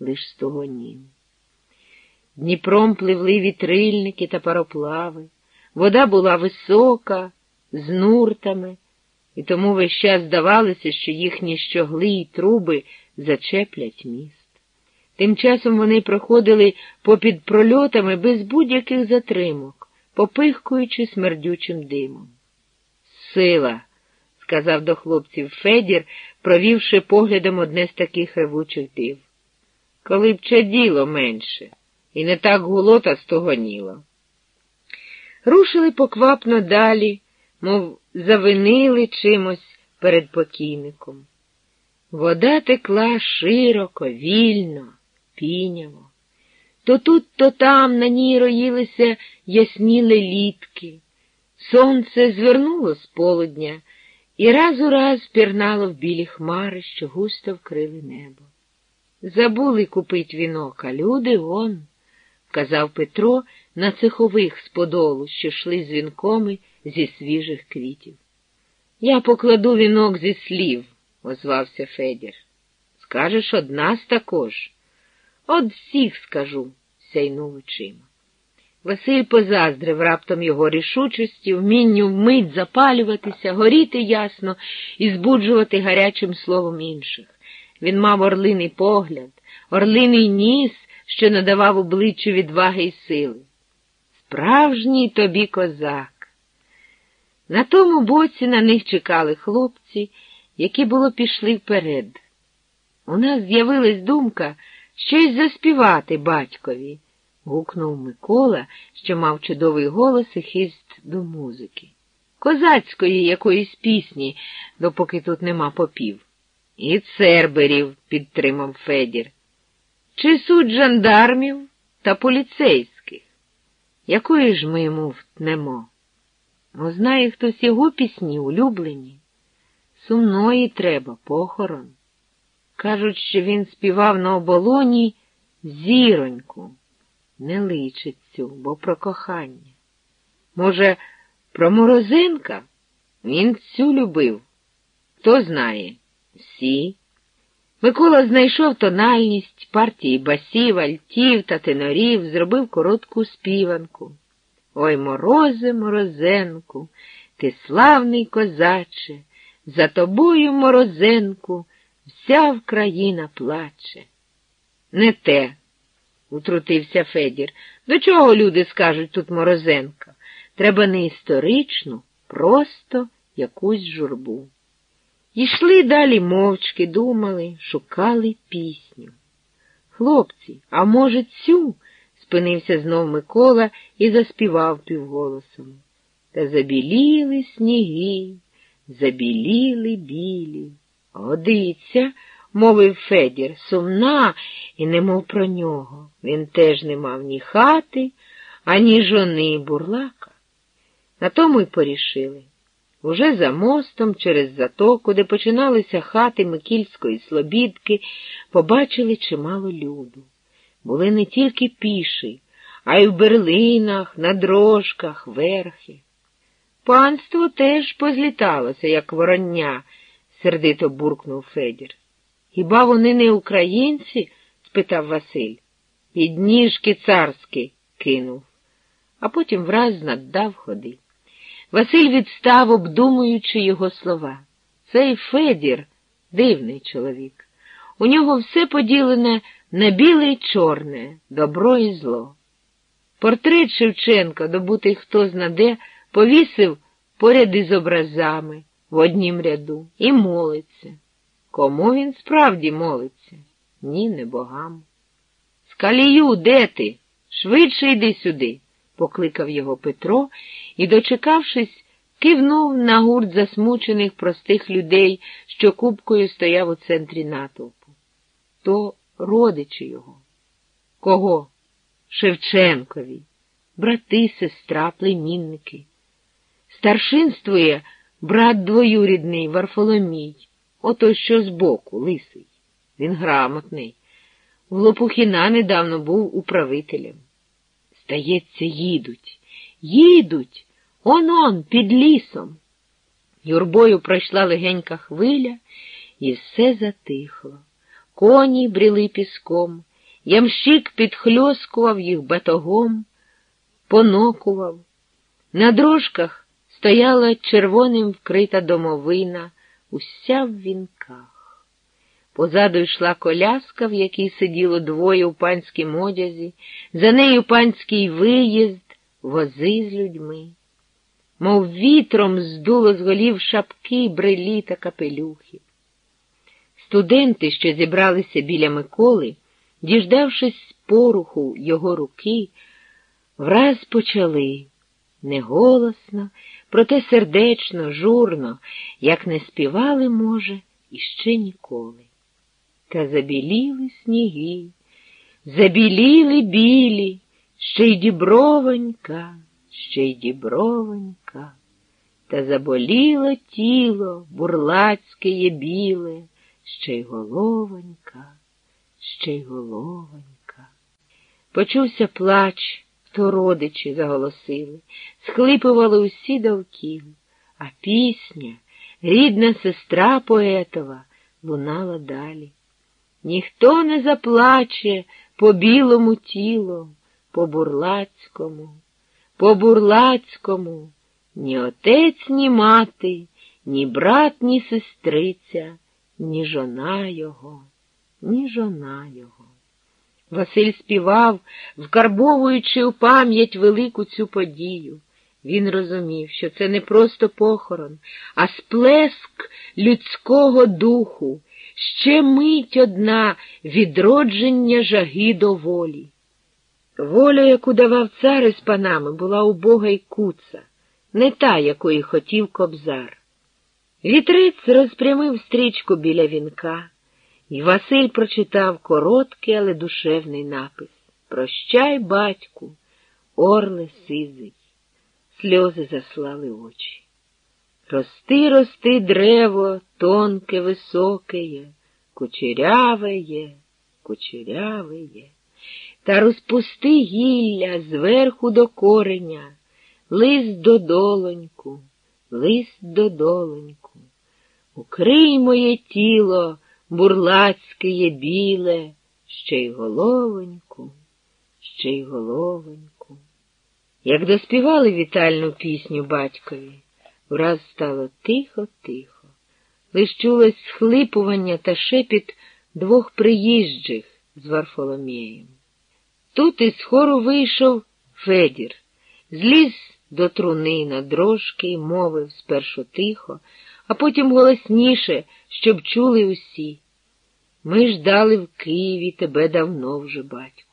лиш стогонів. Дніпром пливли вітрильники та пароплави, вода була висока, з нуртами, і тому весь час здавалося, що їхні щогли й труби зачеплять міст. Тим часом вони проходили попід прольотами без будь-яких затримок, попихкуючи смердючим димом. Сила, сказав до хлопців Федір, провівши поглядом одне з таких ревучих див. Коли б чаділо менше, і не так гуло та стогоніло. Рушили поквапно далі, мов завинили чимось перед покійником. Вода текла широко, вільно, піняво. То тут, то там на ній роїлися ясні лелітки. Сонце звернуло з полудня і раз у раз пірнало в білі хмари, що густо вкрили небо. Забули купить вінок, а люди вон, казав Петро на цехових з подолу, що йшли з вінкоми зі свіжих квітів. Я покладу вінок зі слів, озвався Федір. Скажеш од нас також. От всіх скажу, сяйнув очима. Василь позаздрив раптом його рішучості, вмінню вмить запалюватися, горіти ясно і збуджувати гарячим словом інших. Він мав орлиний погляд, орлиний ніс, що надавав обличчю відваги й сили. Справжній тобі козак. На тому боці на них чекали хлопці, які було пішли вперед. У нас з'явилась думка щось заспівати батькові, гукнув Микола, що мав чудовий голос і хист до музики. Козацької якоїсь пісні, допоки тут нема попів. І церберів, підтримав Федір. Чи суть жандармів та поліцейських? Якої ж ми йому втнемо? Ну, знає хтось його пісні улюблені. Сумної треба, похорон. Кажуть, що він співав на оболоні зіроньку. Не личить цю, бо про кохання. Може, про Морозенка? Він цю любив. Хто знає? Всі. Микола знайшов тональність партії басів, альтів та тенорів, зробив коротку співанку. Ой, морозе, морозенку, ти славний козаче, за тобою, морозенку, вся Вкраїна плаче. Не те, утрутився Федір. До чого люди скажуть тут морозенка? Треба не історичну, просто якусь журбу. Йшли далі мовчки, думали, шукали пісню. Хлопці, а може, цю? спинився знов Микола і заспівав півголосом. Та забіліли сніги, забіліли білі. Годиться, мовив Федір, сумна і не мов про нього. Він теж не мав ні хати, ані жони бурлака. На тому й порішили. Уже за мостом, через затоку, де починалися хати Микільської слобідки, побачили чимало люду. Були не тільки піші, а й в берлинах, на дрожках, верхи. Панство теж позліталося, як вороння, сердито буркнув Федір. Хіба вони не українці? спитав Василь. Підніжки царські, кинув, а потім враз наддав ходи. Василь відстав, обдумуючи його слова. Цей Федір дивний чоловік. У нього все поділене на біле й чорне, добро і зло. Портрет Шевченка, добутий хто знаде, повісив поряд із образами в однім ряду і молиться. Кому він справді молиться? Ні, не богам. Скалію, де ти? Швидше йди сюди покликав його Петро і, дочекавшись, кивнув на гурт засмучених простих людей, що кубкою стояв у центрі натовпу. То родичі його. Кого? Шевченкові, брати, сестра, племінники. Старшинствує брат двоюрідний Варфоломій, ото що збоку, лисий. Він грамотний. В Лопухіна недавно був управителем. Здається, їдуть, їдуть, он он, під лісом. Юрбою пройшла легенька хвиля, і все затихло. Коні бріли піском, Ямщик підхльоскував їх батогом, понокував. На дрожках стояла червоним вкрита домовина, уся в вінках. Позаду йшла коляска, в якій сиділо двоє у панськім одязі, за нею панський виїзд, вози з людьми. Мов вітром здуло з голів шапки, брелі та капелюхи. Студенти, що зібралися біля Миколи, діждавшись поруху його руки, враз почали неголосно, проте сердечно, журно, як не співали, може, іще ніколи. Та забіліли сніги, забіліли білі, ще й дібровонька, ще й дібровонька, та заболіло тіло бурлацьке є біле, ще й головонька, ще й головонька. Почувся плач то родичі заголосили, схлипували усі довкіл, а пісня, рідна сестра поетова, лунала далі. Ніхто не заплаче по білому тілу, по бурлацькому, по бурлацькому, ні отець, ні мати, ні брат, ні сестриця, ні жона його, ні жона його. Василь співав, вкарбовуючи у пам'ять велику цю подію. Він розумів, що це не просто похорон, а сплеск людського духу, ще мить одна відродження жаги до волі. Воля, яку давав цар із панами, була убога й куца, не та, якої хотів кобзар. Вітрець розпрямив стрічку біля вінка. І Василь прочитав короткий, але душевний напис Прощай, батьку, орле сизий. Сльози заслали очі. Рости, рости древо, тонке, високе кучеряве кучеряве. Та розпусти гілля зверху до кореня, лист до долоньку, лист до долоньку. Укрий моє тіло бурлацьке є біле, ще й головоньку, ще й головоньку. Як доспівали вітальну пісню батькові, враз стало тихо-тихо, лиш чулось схлипування та шепіт двох приїжджих з Варфоломієм. Тут із хору вийшов Федір, зліз до труни на дрожки і мовив спершу тихо, а потім голосніше, щоб чули усі. Ми ждали в Києві тебе давно вже, батько.